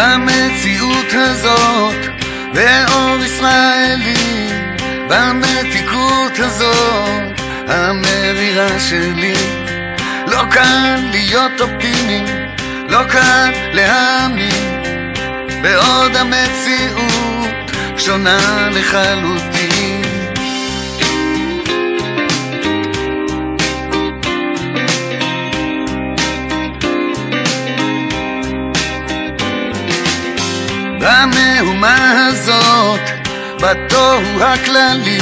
במציאות הזאת, באור ישראלי, במתיקות הזאת, המרירה שלי. לא קל להיות אופטימי, לא קל להאמין, בעוד המציאות שונה לחלוטין. במהומה הזאת, בתוהו הכללי,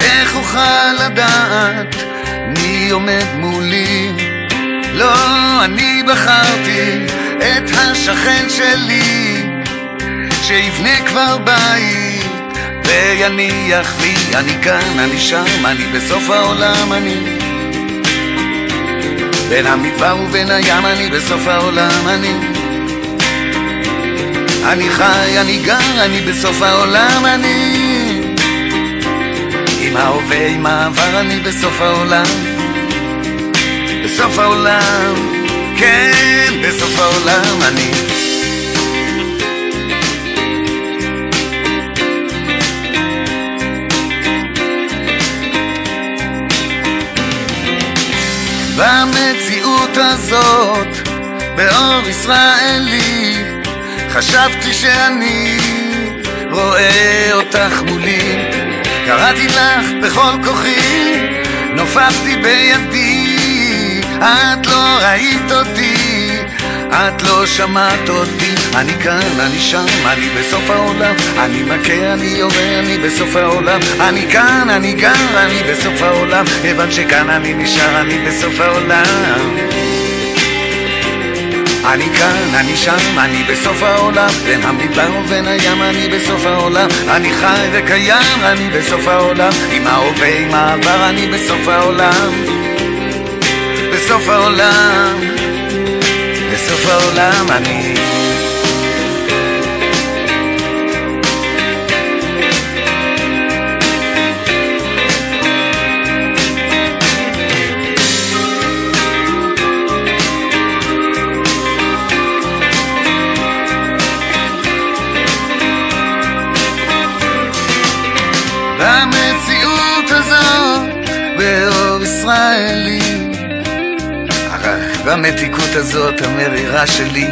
איך אוכל לדעת מי עומד מולי? לא, אני בחרתי את השכן שלי, שיבנה כבר בית ויניח לי, אני כאן, אני שם, אני בסוף העולם, אני בין המדבר ובין הים, אני בסוף העולם, אני אני חי, אני גר, אני בסוף העולם, אני עם ההווה, עם העבר, אני בסוף העולם. בסוף העולם, כן, בסוף העולם אני. במציאות הזאת, באור ישראלי חשבתי שאני רואה אותך מולי. קראתי לך בכל כוחי, נופפתי בידי. את לא ראית אותי, את לא שמעת אותי. אני כאן, אני שם, אני בסוף העולם. אני מכה, אני יורה, אני בסוף העולם. אני כאן, אני גר, אני בסוף העולם. כיוון שכאן אני נשאר, אני בסוף העולם אני כאן, אני שם, אני בסוף העולם. בין המדבר ובין הים אני בסוף העולם. אני חי וקיים, אני בסוף העולם. עם ההווה, עם העבר, אני בסוף העולם. בסוף העולם. בסוף העולם אני במתיקות הזאת המרירה שלי,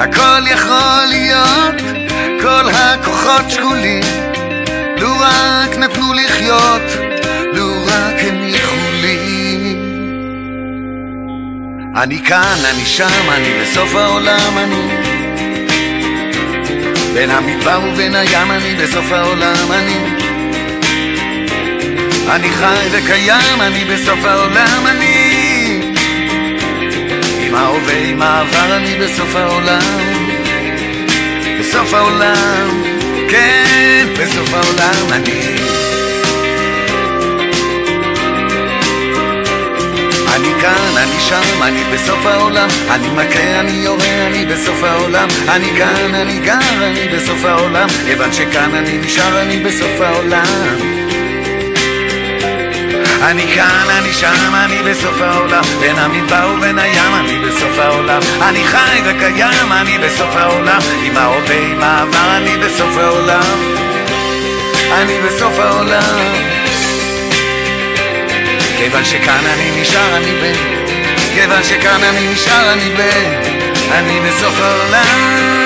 הכל יכול להיות, כל הכוחות שקולים, לו רק נתנו לחיות, לו רק הניחו לי. אני כאן, אני שם, אני בסוף העולם, אני. בין המדבר ובין הים אני בסוף העולם אני. אני חי וקיים אני בסוף העולם אני עם ההווה עם העבר אני בסוף העולם. בסוף העולם כן בסוף העולם אני. אני כאן, אני שם, אני בסוף העולם. אני מכה, אני יורה, אני בסוף העולם. אני כאן, אני גר, אני בסוף העולם. כיוון שכאן אני נשאר, אני בסוף העולם אני כאן, אני שם, אני בסוף העולם. בין המדבר ובין הים, אני בסוף העולם. אני חי וקיים, אני בסוף העולם. עם ההווה, עם העבר, אני בסוף העולם. אני בסוף העולם. כיוון שכאן אני נשאר אני בן, כיוון שכאן אני נשאר אני בן, אני בסוף העולם